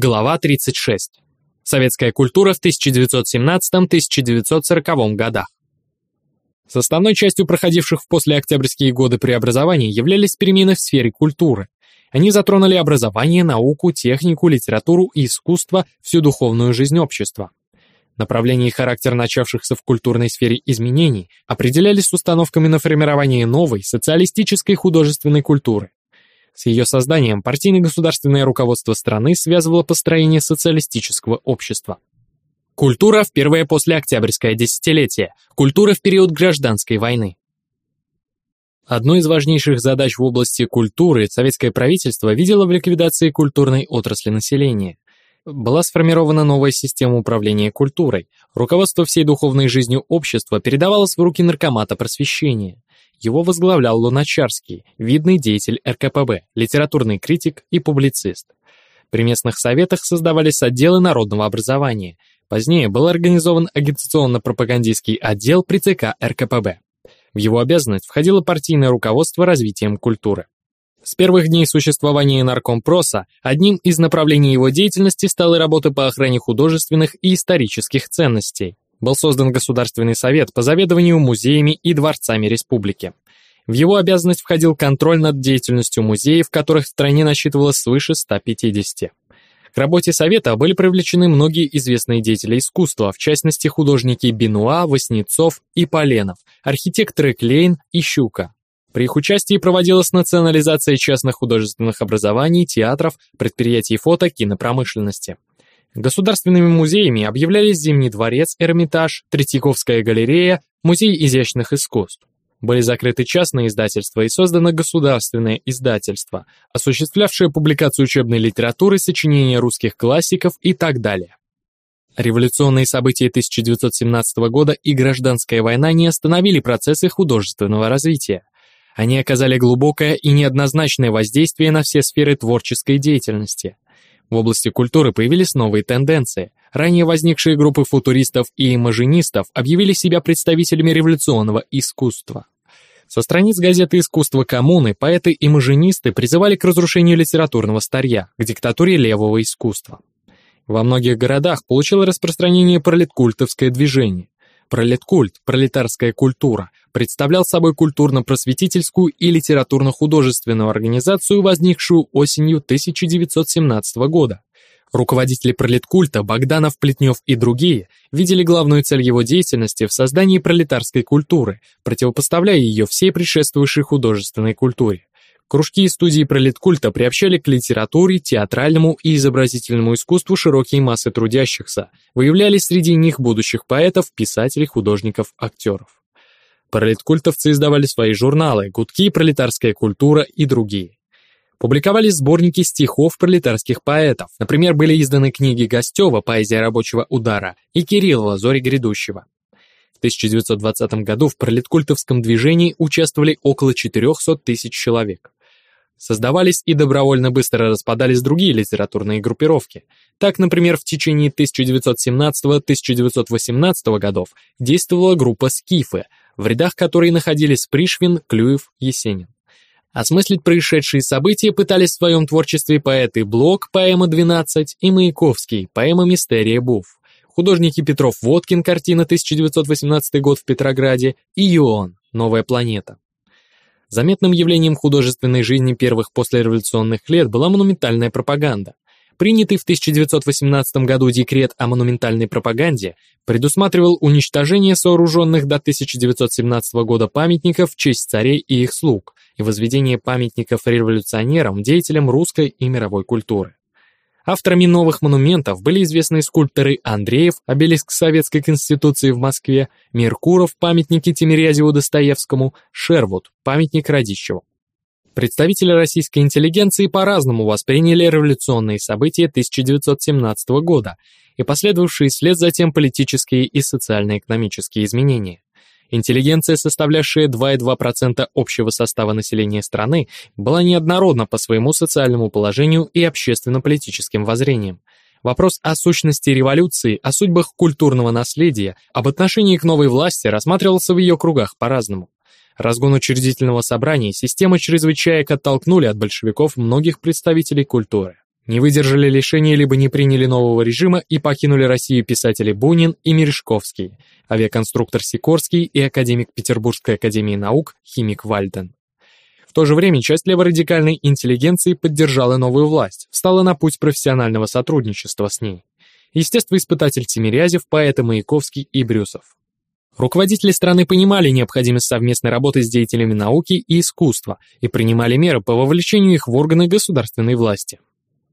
Глава 36. Советская культура в 1917-1940 годах. Составной частью проходивших в послеоктябрьские годы преобразований являлись перемены в сфере культуры. Они затронули образование, науку, технику, литературу и искусство, всю духовную жизнь общества. Направление и характер начавшихся в культурной сфере изменений определялись установками на формирование новой социалистической художественной культуры. С ее созданием партийно-государственное руководство страны связывало построение социалистического общества. Культура в первое послеоктябрьское десятилетие, культура в период гражданской войны. Одной из важнейших задач в области культуры советское правительство видело в ликвидации культурной отрасли населения. Была сформирована новая система управления культурой. Руководство всей духовной жизнью общества передавалось в руки наркомата просвещения. Его возглавлял Луначарский, видный деятель РКПБ, литературный критик и публицист. При местных советах создавались отделы народного образования. Позднее был организован агитационно-пропагандистский отдел при ЦК РКПБ. В его обязанность входило партийное руководство развитием культуры. С первых дней существования наркомпроса одним из направлений его деятельности стала работа по охране художественных и исторических ценностей был создан Государственный совет по заведованию музеями и дворцами республики. В его обязанность входил контроль над деятельностью музеев, которых в стране насчитывалось свыше 150. К работе Совета были привлечены многие известные деятели искусства, в частности художники Бенуа, Васнецов и Поленов, архитекторы Клейн и Щука. При их участии проводилась национализация частных художественных образований, театров, предприятий фото, кинопромышленности. Государственными музеями объявлялись Зимний дворец, Эрмитаж, Третьяковская галерея, Музей изящных искусств. Были закрыты частные издательства и создано государственное издательство, осуществлявшее публикацию учебной литературы, сочинения русских классиков и так далее. Революционные события 1917 года и гражданская война не остановили процессы художественного развития. Они оказали глубокое и неоднозначное воздействие на все сферы творческой деятельности – в области культуры появились новые тенденции. Ранее возникшие группы футуристов и имажинистов объявили себя представителями революционного искусства. Со страниц газеты «Искусство коммуны» поэты-имажинисты призывали к разрушению литературного старья, к диктатуре левого искусства. Во многих городах получило распространение пролеткультовское движение. Пролеткульт, пролетарская культура, представлял собой культурно-просветительскую и литературно-художественную организацию, возникшую осенью 1917 года. Руководители пролеткульта Богданов, Плетнев и другие видели главную цель его деятельности в создании пролетарской культуры, противопоставляя ее всей предшествующей художественной культуре. Кружки и студии пролеткульта приобщали к литературе, театральному и изобразительному искусству широкие массы трудящихся, выявляли среди них будущих поэтов, писателей, художников, актеров. Пролеткультовцы издавали свои журналы «Гудки», «Пролетарская культура» и другие. Публиковались сборники стихов пролетарских поэтов. Например, были изданы книги Гостева «Поэзия рабочего удара» и Кириллова «Зори грядущего». В 1920 году в пролеткультовском движении участвовали около 400 тысяч человек. Создавались и добровольно быстро распадались другие литературные группировки. Так, например, в течение 1917-1918 годов действовала группа «Скифы», в рядах которой находились Пришвин, Клюев, Есенин. Осмыслить происшедшие события пытались в своем творчестве поэты Блок, поэма «12» и Маяковский, поэма «Мистерия Буф», художники Петров Водкин, картина 1918 год в Петрограде и Иоанн, «Новая планета». Заметным явлением художественной жизни первых послереволюционных лет была монументальная пропаганда. Принятый в 1918 году декрет о монументальной пропаганде предусматривал уничтожение сооруженных до 1917 года памятников в честь царей и их слуг и возведение памятников революционерам, деятелям русской и мировой культуры. Авторами новых монументов были известные скульпторы Андреев, обелиск Советской Конституции в Москве, Меркуров, памятники Тимирязеву Достоевскому, Шервуд, памятник Радищеву. Представители российской интеллигенции по-разному восприняли революционные события 1917 года и последовавшие вслед за тем политические и социально-экономические изменения. Интеллигенция, составлявшая 2,2% общего состава населения страны, была неоднородна по своему социальному положению и общественно-политическим воззрениям. Вопрос о сущности революции, о судьбах культурного наследия, об отношении к новой власти рассматривался в ее кругах по-разному. Разгон учредительного собрания системы чрезвычаек оттолкнули от большевиков многих представителей культуры. Не выдержали лишения либо не приняли нового режима и покинули Россию писатели Бунин и Мережковский, авиаконструктор Сикорский и академик Петербургской академии наук химик Вальден. В то же время часть леворадикальной интеллигенции поддержала новую власть, встала на путь профессионального сотрудничества с ней. Естествоиспытатель Тимирязев, поэты Маяковский и Брюсов. Руководители страны понимали необходимость совместной работы с деятелями науки и искусства и принимали меры по вовлечению их в органы государственной власти.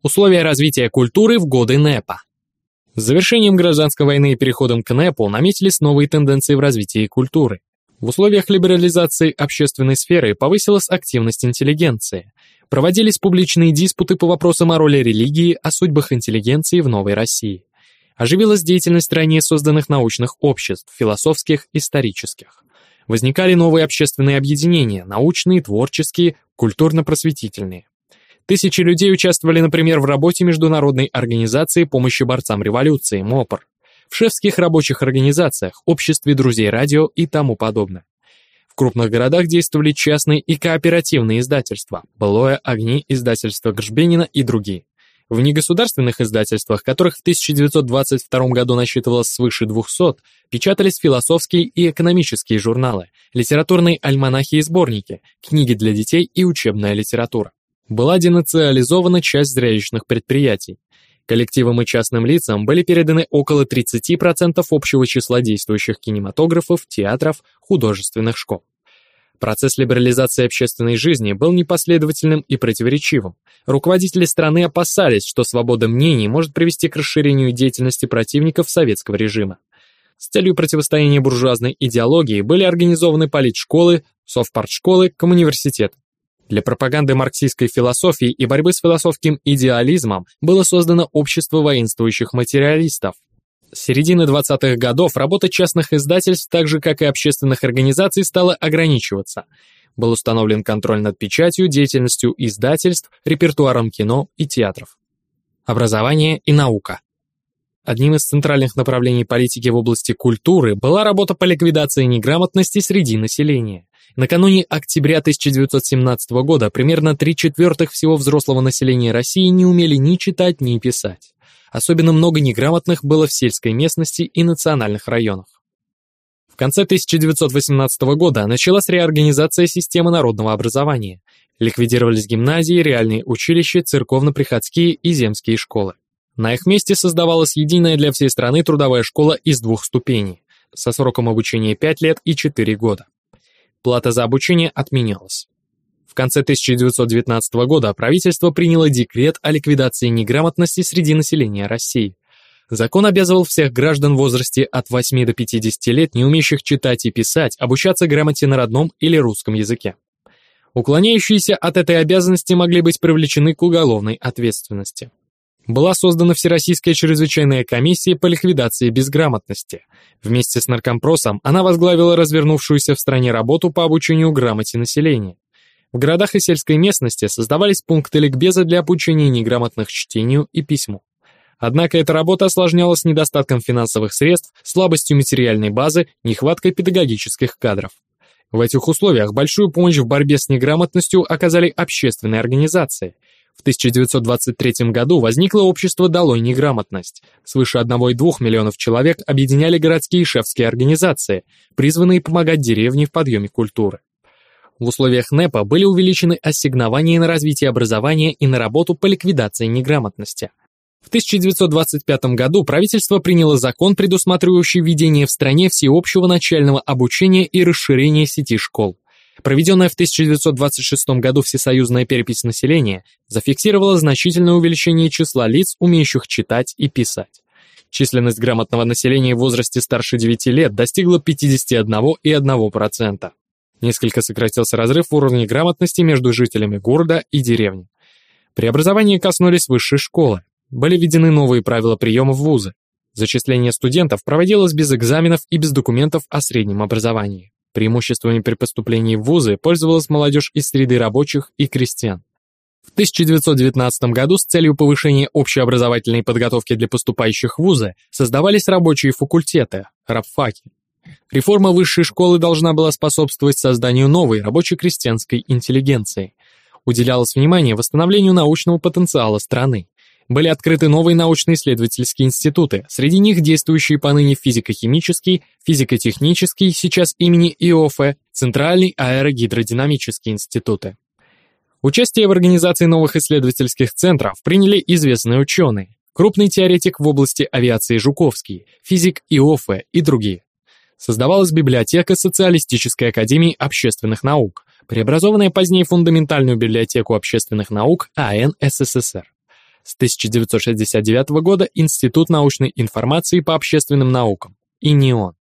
Условия развития культуры в годы НЭПа. С завершением гражданской войны и переходом к НЭПу наметились новые тенденции в развитии культуры. В условиях либерализации общественной сферы повысилась активность интеллигенции. Проводились публичные диспуты по вопросам о роли религии, о судьбах интеллигенции в новой России. Оживилась деятельность ранее созданных научных обществ, философских, исторических. Возникали новые общественные объединения, научные, творческие, культурно-просветительные. Тысячи людей участвовали, например, в работе Международной организации помощи борцам революции, МОПР в шефских рабочих организациях, обществе друзей радио и тому подобное. В крупных городах действовали частные и кооперативные издательства, «Былое», «Огни», издательство Гржбенина и другие. В негосударственных издательствах, которых в 1922 году насчитывалось свыше 200, печатались философские и экономические журналы, литературные альманахи и сборники, книги для детей и учебная литература. Была денациализована часть зрелищных предприятий. Коллективам и частным лицам были переданы около 30% общего числа действующих кинематографов, театров, художественных школ. Процесс либерализации общественной жизни был непоследовательным и противоречивым. Руководители страны опасались, что свобода мнений может привести к расширению деятельности противников советского режима. С целью противостояния буржуазной идеологии были организованы политшколы, совпартшколы, комуниверситеты. Для пропаганды марксистской философии и борьбы с философским идеализмом было создано общество воинствующих материалистов. С середины 20-х годов работа частных издательств, так же как и общественных организаций, стала ограничиваться. Был установлен контроль над печатью, деятельностью издательств, репертуаром кино и театров. Образование и наука. Одним из центральных направлений политики в области культуры была работа по ликвидации неграмотности среди населения. Накануне октября 1917 года примерно три четвертых всего взрослого населения России не умели ни читать, ни писать. Особенно много неграмотных было в сельской местности и национальных районах. В конце 1918 года началась реорганизация системы народного образования. Ликвидировались гимназии, реальные училища, церковно-приходские и земские школы. На их месте создавалась единая для всей страны трудовая школа из двух ступеней, со сроком обучения 5 лет и 4 года. Плата за обучение отменялась. В конце 1919 года правительство приняло декрет о ликвидации неграмотности среди населения России. Закон обязывал всех граждан в возрасте от 8 до 50 лет, не умеющих читать и писать, обучаться грамоте на родном или русском языке. Уклоняющиеся от этой обязанности могли быть привлечены к уголовной ответственности была создана Всероссийская чрезвычайная комиссия по ликвидации безграмотности. Вместе с наркомпросом она возглавила развернувшуюся в стране работу по обучению грамоте населения. В городах и сельской местности создавались пункты ликбеза для обучения неграмотных чтению и письму. Однако эта работа осложнялась недостатком финансовых средств, слабостью материальной базы, нехваткой педагогических кадров. В этих условиях большую помощь в борьбе с неграмотностью оказали общественные организации, в 1923 году возникло общество «Долой неграмотность». Свыше 1,2 миллионов человек объединяли городские и шефские организации, призванные помогать деревне в подъеме культуры. В условиях НЭПа были увеличены ассигнования на развитие образования и на работу по ликвидации неграмотности. В 1925 году правительство приняло закон, предусматривающий введение в стране всеобщего начального обучения и расширение сети школ. Проведенная в 1926 году всесоюзная перепись населения зафиксировала значительное увеличение числа лиц, умеющих читать и писать. Численность грамотного населения в возрасте старше 9 лет достигла 51,1%. Несколько сократился разрыв в уровне грамотности между жителями города и деревни. Преобразования коснулись высшей школы. Были введены новые правила приема в вузы. Зачисление студентов проводилось без экзаменов и без документов о среднем образовании. Преимуществами при поступлении в вузы пользовалась молодежь из среды рабочих и крестьян. В 1919 году с целью повышения общеобразовательной подготовки для поступающих в вузы создавались рабочие факультеты, рабфаки. Реформа высшей школы должна была способствовать созданию новой рабоче-крестьянской интеллигенции. Уделялось внимание восстановлению научного потенциала страны. Были открыты новые научно-исследовательские институты, среди них действующие поныне физико-химический, физико-технический, сейчас имени ИОФЭ, Центральный аэрогидродинамический институты. Участие в организации новых исследовательских центров приняли известные ученые, крупный теоретик в области авиации Жуковский, физик ИОФЭ и другие. Создавалась библиотека Социалистической академии общественных наук, преобразованная позднее в фундаментальную библиотеку общественных наук АН СССР. С 1969 года Институт научной информации по общественным наукам, ИНИОН.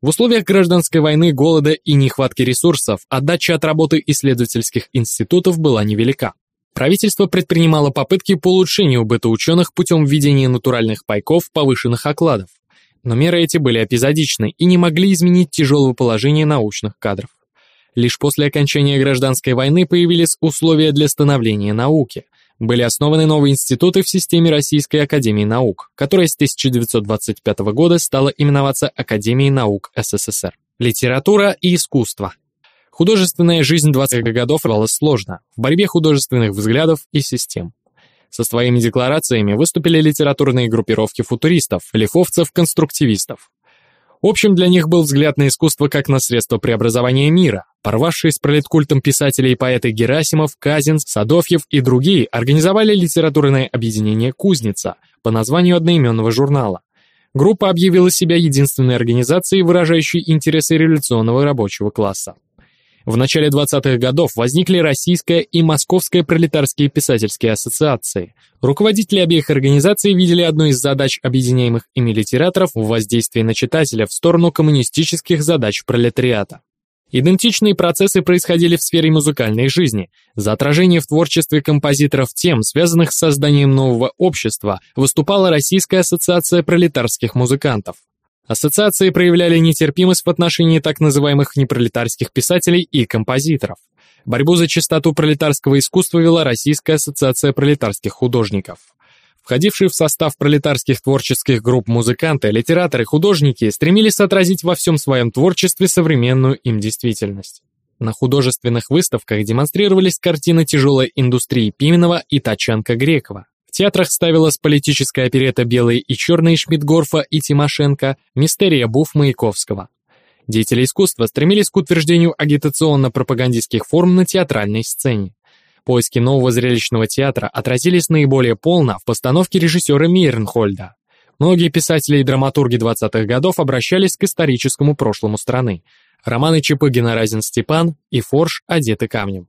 В условиях гражданской войны, голода и нехватки ресурсов отдача от работы исследовательских институтов была невелика. Правительство предпринимало попытки по улучшению быта ученых путем введения натуральных пайков, повышенных окладов. Но меры эти были эпизодичны и не могли изменить тяжелого положения научных кадров. Лишь после окончания гражданской войны появились условия для становления науки – были основаны новые институты в системе Российской Академии Наук, которая с 1925 года стала именоваться Академией Наук СССР. Литература и искусство. Художественная жизнь 20-х годов рвалась сложно, в борьбе художественных взглядов и систем. Со своими декларациями выступили литературные группировки футуристов, лиховцев, конструктивистов. Общим для них был взгляд на искусство как на средство преобразования мира. Порвавшие с пролеткультом писатели и поэты Герасимов, Казин, Садовьев и другие организовали литературное объединение «Кузница» по названию одноименного журнала. Группа объявила себя единственной организацией, выражающей интересы революционного рабочего класса. В начале 20-х годов возникли Российская и Московская пролетарские писательские ассоциации. Руководители обеих организаций видели одну из задач объединяемых ими литераторов в воздействии на читателя в сторону коммунистических задач пролетариата. Идентичные процессы происходили в сфере музыкальной жизни. За отражение в творчестве композиторов тем, связанных с созданием нового общества, выступала Российская ассоциация пролетарских музыкантов. Ассоциации проявляли нетерпимость в отношении так называемых непролетарских писателей и композиторов. Борьбу за чистоту пролетарского искусства вела Российская ассоциация пролетарских художников. Входившие в состав пролетарских творческих групп музыканты, литераторы, художники стремились отразить во всем своем творчестве современную им действительность. На художественных выставках демонстрировались картины тяжелой индустрии Пименова и Тачанка-Грекова. В театрах ставилась политическая оперета «Белые и черные» Шмидгорфа и Тимошенко, мистерия Буф Маяковского. Деятели искусства стремились к утверждению агитационно-пропагандистских форм на театральной сцене. Поиски нового зрелищного театра отразились наиболее полно в постановке режиссера Мейренхольда. Многие писатели и драматурги 20-х годов обращались к историческому прошлому страны. Романы Чапыгина «Разин Степан» и «Форш» одеты камнем.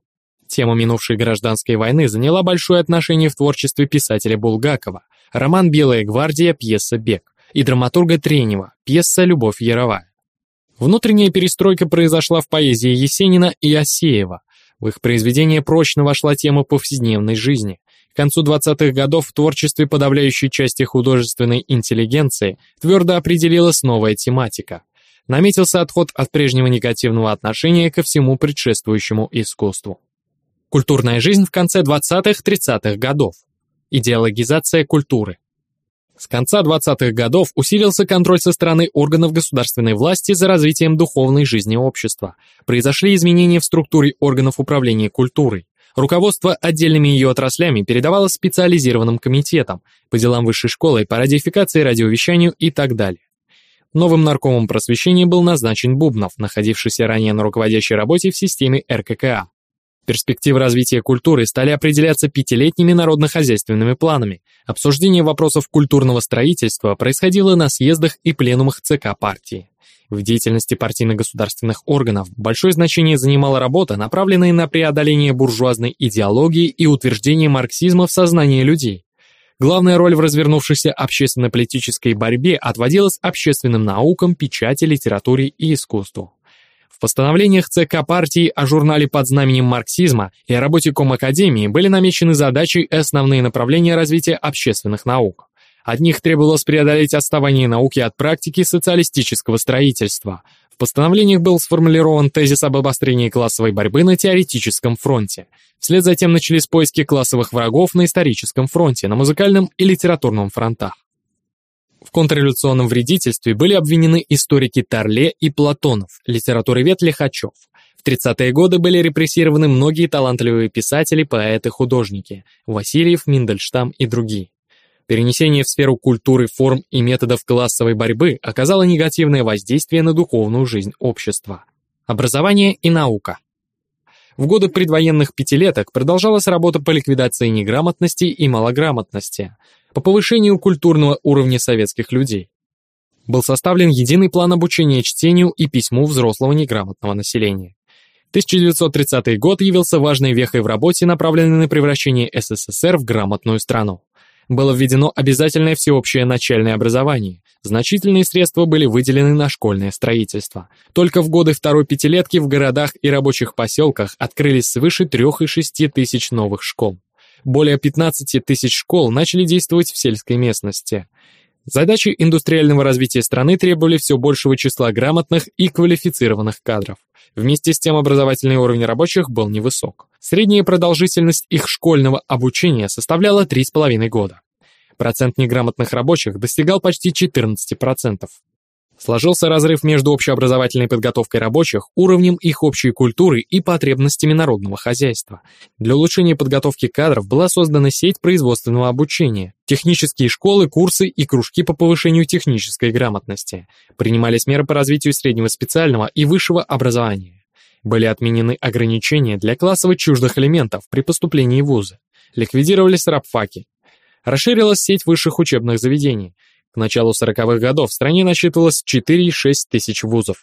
Тема минувшей гражданской войны заняла большое отношение в творчестве писателя Булгакова, роман «Белая гвардия», пьеса «Бег» и драматурга Тренева, пьеса «Любовь Яровая». Внутренняя перестройка произошла в поэзии Есенина и Осеева. В их произведение прочно вошла тема повседневной жизни. К концу 20-х годов в творчестве подавляющей части художественной интеллигенции твердо определилась новая тематика. Наметился отход от прежнего негативного отношения ко всему предшествующему искусству. Культурная жизнь в конце 20-30-х годов. Идеологизация культуры. С конца 20-х годов усилился контроль со стороны органов государственной власти за развитием духовной жизни общества. Произошли изменения в структуре органов управления культурой. Руководство отдельными ее отраслями передавалось специализированным комитетам по делам высшей школы, по радиофикации, радиовещанию и так далее. Новым наркомом просвещения был назначен Бубнов, находившийся ранее на руководящей работе в системе РККА. Перспективы развития культуры стали определяться пятилетними народно-хозяйственными планами. Обсуждение вопросов культурного строительства происходило на съездах и пленумах ЦК партии. В деятельности партийно-государственных органов большое значение занимала работа, направленная на преодоление буржуазной идеологии и утверждение марксизма в сознании людей. Главная роль в развернувшейся общественно-политической борьбе отводилась общественным наукам, печати, литературе и искусству постановлениях ЦК партии о журнале под знаменем марксизма и о работе Комакадемии были намечены задачи и основные направления развития общественных наук. От них требовалось преодолеть отставание науки от практики социалистического строительства. В постановлениях был сформулирован тезис об обострении классовой борьбы на теоретическом фронте. Вслед за тем начались поиски классовых врагов на историческом фронте, на музыкальном и литературном фронтах. В контрреволюционном вредительстве были обвинены историки Тарле и Платонов, литературовед Лихачев. В 30-е годы были репрессированы многие талантливые писатели, поэты, художники – Васильев, Миндельштам и другие. Перенесение в сферу культуры форм и методов классовой борьбы оказало негативное воздействие на духовную жизнь общества. Образование и наука. В годы предвоенных пятилеток продолжалась работа по ликвидации неграмотности и малограмотности, по повышению культурного уровня советских людей. Был составлен единый план обучения чтению и письму взрослого неграмотного населения. 1930 год явился важной вехой в работе, направленной на превращение СССР в грамотную страну было введено обязательное всеобщее начальное образование. Значительные средства были выделены на школьное строительство. Только в годы второй пятилетки в городах и рабочих поселках открылись свыше 3,6 тысяч новых школ. Более 15 тысяч школ начали действовать в сельской местности. Задачи индустриального развития страны требовали все большего числа грамотных и квалифицированных кадров. Вместе с тем образовательный уровень рабочих был невысок. Средняя продолжительность их школьного обучения составляла 3,5 года. Процент неграмотных рабочих достигал почти 14%. Сложился разрыв между общеобразовательной подготовкой рабочих, уровнем их общей культуры и потребностями народного хозяйства. Для улучшения подготовки кадров была создана сеть производственного обучения, технические школы, курсы и кружки по повышению технической грамотности. Принимались меры по развитию среднего специального и высшего образования. Были отменены ограничения для классово чуждых элементов при поступлении в вузы. Ликвидировались рабфаки. Расширилась сеть высших учебных заведений – к началу 40-х годов в стране насчитывалось 4,6 тысяч вузов.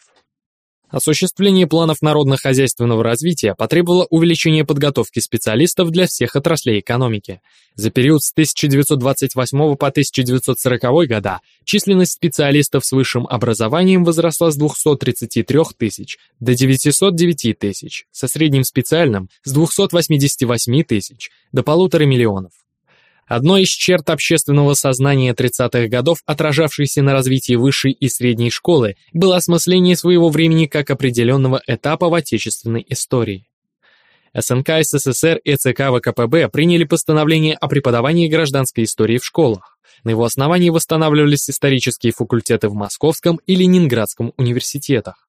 Осуществление планов народно-хозяйственного развития потребовало увеличения подготовки специалистов для всех отраслей экономики. За период с 1928 по 1940 года численность специалистов с высшим образованием возросла с 233 тысяч до 909 тысяч, со средним специальным с 288 тысяч до полутора миллионов. Одной из черт общественного сознания 30-х годов, отражавшейся на развитии высшей и средней школы, было осмысление своего времени как определенного этапа в отечественной истории. СНК СССР и ЦК ВКПБ приняли постановление о преподавании гражданской истории в школах. На его основании восстанавливались исторические факультеты в Московском и Ленинградском университетах.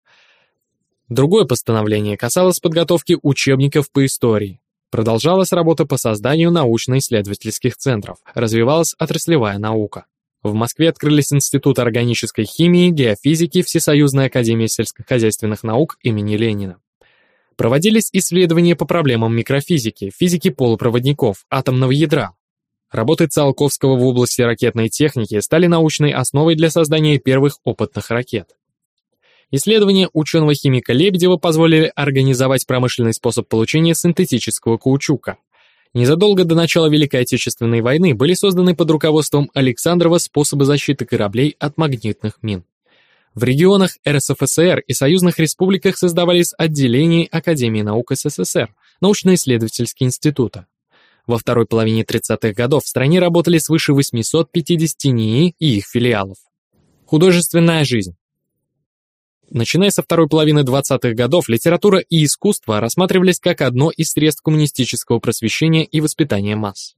Другое постановление касалось подготовки учебников по истории. Продолжалась работа по созданию научно-исследовательских центров, развивалась отраслевая наука. В Москве открылись Институт органической химии, геофизики, Всесоюзная академия сельскохозяйственных наук имени Ленина. Проводились исследования по проблемам микрофизики, физики полупроводников, атомного ядра. Работы Циолковского в области ракетной техники стали научной основой для создания первых опытных ракет. Исследования ученого-химика Лебедева позволили организовать промышленный способ получения синтетического каучука. Незадолго до начала Великой Отечественной войны были созданы под руководством Александрова способы защиты кораблей от магнитных мин. В регионах РСФСР и союзных республиках создавались отделения Академии наук СССР, научно-исследовательские институты. Во второй половине 30-х годов в стране работали свыше 850 НИИ и их филиалов. Художественная жизнь. Начиная со второй половины 20-х годов, литература и искусство рассматривались как одно из средств коммунистического просвещения и воспитания масс.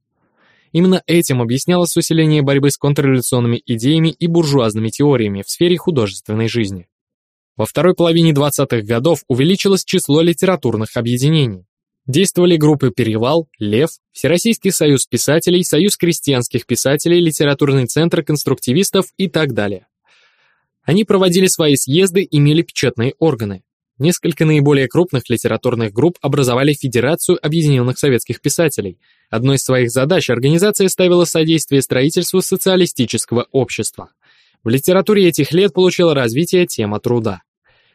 Именно этим объяснялось усиление борьбы с контрреволюционными идеями и буржуазными теориями в сфере художественной жизни. Во второй половине 20-х годов увеличилось число литературных объединений. Действовали группы «Перевал», «Лев», Всероссийский союз писателей, Союз крестьянских писателей, Литературный центр конструктивистов и так далее. Они проводили свои съезды, имели печатные органы. Несколько наиболее крупных литературных групп образовали Федерацию Объединенных Советских Писателей. Одной из своих задач организация ставила содействие строительству социалистического общества. В литературе этих лет получила развитие тема труда.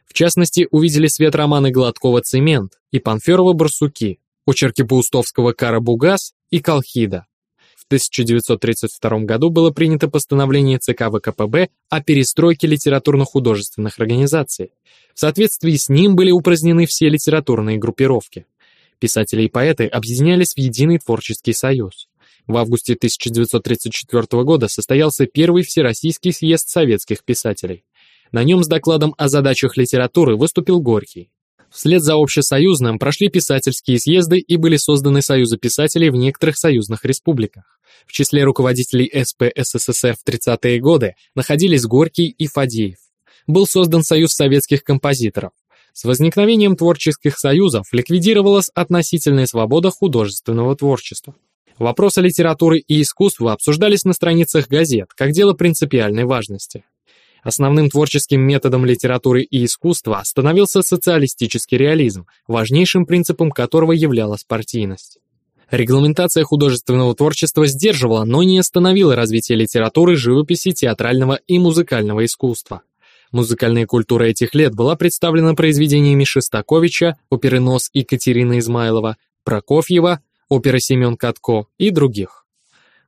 В частности, увидели свет романы Гладкова «Цемент» и Панферова «Барсуки», очерки Паустовского «Карабугас» и «Колхида». 1932 году было принято постановление ЦК ВКПБ о перестройке литературно-художественных организаций. В соответствии с ним были упразднены все литературные группировки. Писатели и поэты объединялись в единый творческий союз. В августе 1934 года состоялся первый Всероссийский съезд советских писателей. На нем с докладом о задачах литературы выступил Горький. Вслед за общесоюзным прошли писательские съезды и были созданы союзы писателей в некоторых союзных республиках. В числе руководителей СП СССР в 30-е годы находились Горький и Фадеев. Был создан Союз советских композиторов. С возникновением творческих союзов ликвидировалась относительная свобода художественного творчества. Вопросы литературы и искусства обсуждались на страницах газет, как дело принципиальной важности. Основным творческим методом литературы и искусства становился социалистический реализм, важнейшим принципом которого являлась партийность. Регламентация художественного творчества сдерживала, но не остановила развитие литературы, живописи, театрального и музыкального искусства. Музыкальная культура этих лет была представлена произведениями Шестаковича, оперы «Нос» Екатерины Измайлова, Прокофьева, опера Семен Катко и других.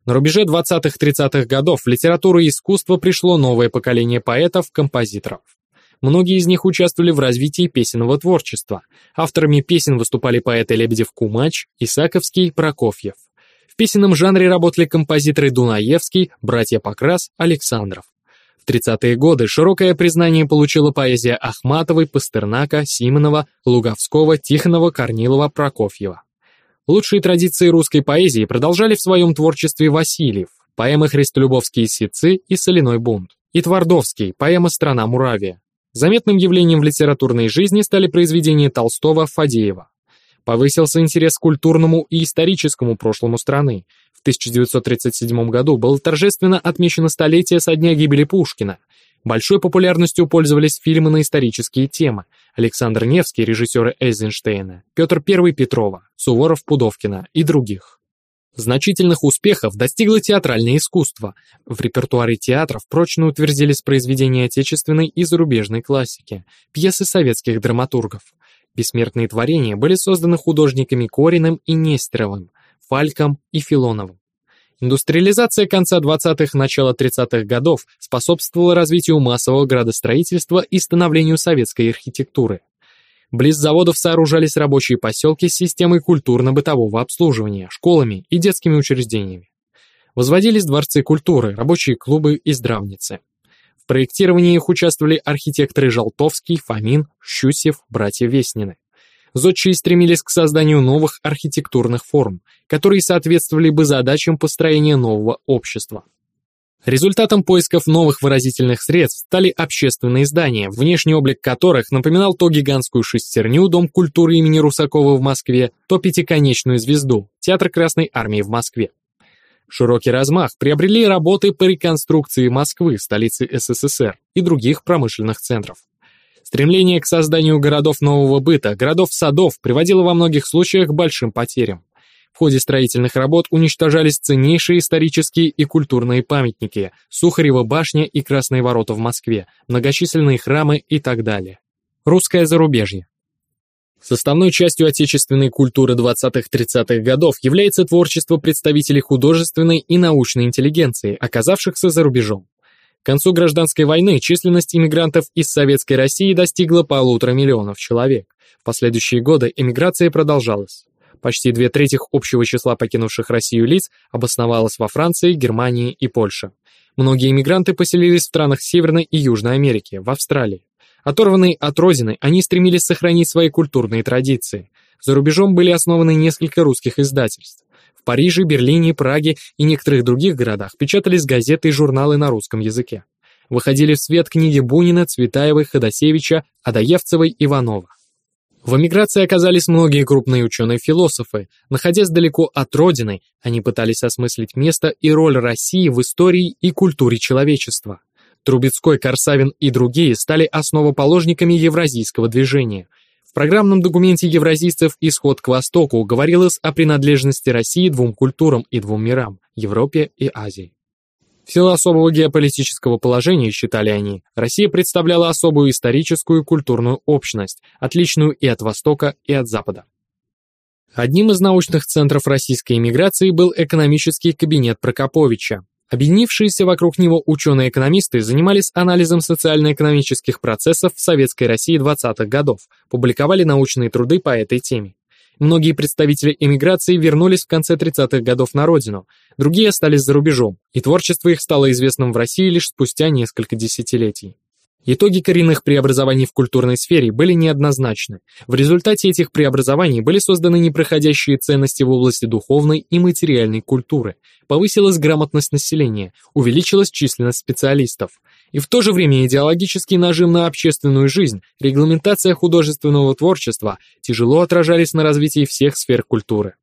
На рубеже 20-30-х годов в литературу и искусство пришло новое поколение поэтов-композиторов. Многие из них участвовали в развитии песенного творчества. Авторами песен выступали поэты Лебедев-Кумач, Исаковский, Прокофьев. В песенном жанре работали композиторы Дунаевский, братья Покрас, Александров. В 30-е годы широкое признание получила поэзия Ахматовой, Пастернака, Симонова, Луговского, Тихонова, Корнилова, Прокофьева. Лучшие традиции русской поэзии продолжали в своем творчестве Васильев, поэмы «Христолюбовские сицы» и «Соляной бунт», и Твардовский, поэма «Страна Муравия». Заметным явлением в литературной жизни стали произведения Толстого, Фадеева. Повысился интерес к культурному и историческому прошлому страны. В 1937 году было торжественно отмечено столетие со дня гибели Пушкина, Большой популярностью пользовались фильмы на исторические темы. Александр Невский, режиссеры Эйзенштейна, Петр I Петрова, Суворов Пудовкина и других. Значительных успехов достигло театральное искусство. В репертуаре театров прочно утвердились произведения отечественной и зарубежной классики, пьесы советских драматургов. Бессмертные творения были созданы художниками Кориным и Нестеровым, Фальком и Филоновым. Индустриализация конца 20-х, начала 30-х годов способствовала развитию массового градостроительства и становлению советской архитектуры. Близ заводов сооружались рабочие поселки с системой культурно-бытового обслуживания, школами и детскими учреждениями. Возводились дворцы культуры, рабочие клубы и здравницы. В проектировании их участвовали архитекторы Жалтовский, Фомин, Щусев, братья Веснины. Зодчие стремились к созданию новых архитектурных форм, которые соответствовали бы задачам построения нового общества. Результатом поисков новых выразительных средств стали общественные здания, внешний облик которых напоминал то гигантскую шестерню Дом культуры имени Русакова в Москве, то пятиконечную звезду Театр Красной Армии в Москве. Широкий размах приобрели работы по реконструкции Москвы, столицы СССР, и других промышленных центров. Стремление к созданию городов нового быта, городов-садов приводило во многих случаях к большим потерям. Ходе строительных работ уничтожались ценнейшие исторические и культурные памятники, Сухарева башня и Красные ворота в Москве, многочисленные храмы и так далее. Русское зарубежье. Составной частью отечественной культуры 20-30-х годов является творчество представителей художественной и научной интеллигенции, оказавшихся за рубежом. К концу гражданской войны численность иммигрантов из Советской России достигла полутора миллионов человек. В последующие годы эмиграция продолжалась. Почти две трети общего числа покинувших Россию лиц обосновалось во Франции, Германии и Польше. Многие иммигранты поселились в странах Северной и Южной Америки, в Австралии. Оторванные от родины, они стремились сохранить свои культурные традиции. За рубежом были основаны несколько русских издательств. В Париже, Берлине, Праге и некоторых других городах печатались газеты и журналы на русском языке. Выходили в свет книги Бунина, Цветаевой, Ходосевича, Адаевцевой, Иванова. В эмиграции оказались многие крупные ученые-философы. Находясь далеко от родины, они пытались осмыслить место и роль России в истории и культуре человечества. Трубецкой, Корсавин и другие стали основоположниками евразийского движения – в программном документе евразийцев «Исход к Востоку» говорилось о принадлежности России двум культурам и двум мирам – Европе и Азии. В силу особого геополитического положения, считали они, Россия представляла особую историческую и культурную общность, отличную и от Востока, и от Запада. Одним из научных центров российской эмиграции был экономический кабинет Прокоповича, Объединившиеся вокруг него ученые-экономисты занимались анализом социально-экономических процессов в Советской России 20-х годов, публиковали научные труды по этой теме. Многие представители эмиграции вернулись в конце 30-х годов на родину, другие остались за рубежом, и творчество их стало известным в России лишь спустя несколько десятилетий. Итоги коренных преобразований в культурной сфере были неоднозначны. В результате этих преобразований были созданы непроходящие ценности в области духовной и материальной культуры, повысилась грамотность населения, увеличилась численность специалистов. И в то же время идеологический нажим на общественную жизнь, регламентация художественного творчества тяжело отражались на развитии всех сфер культуры.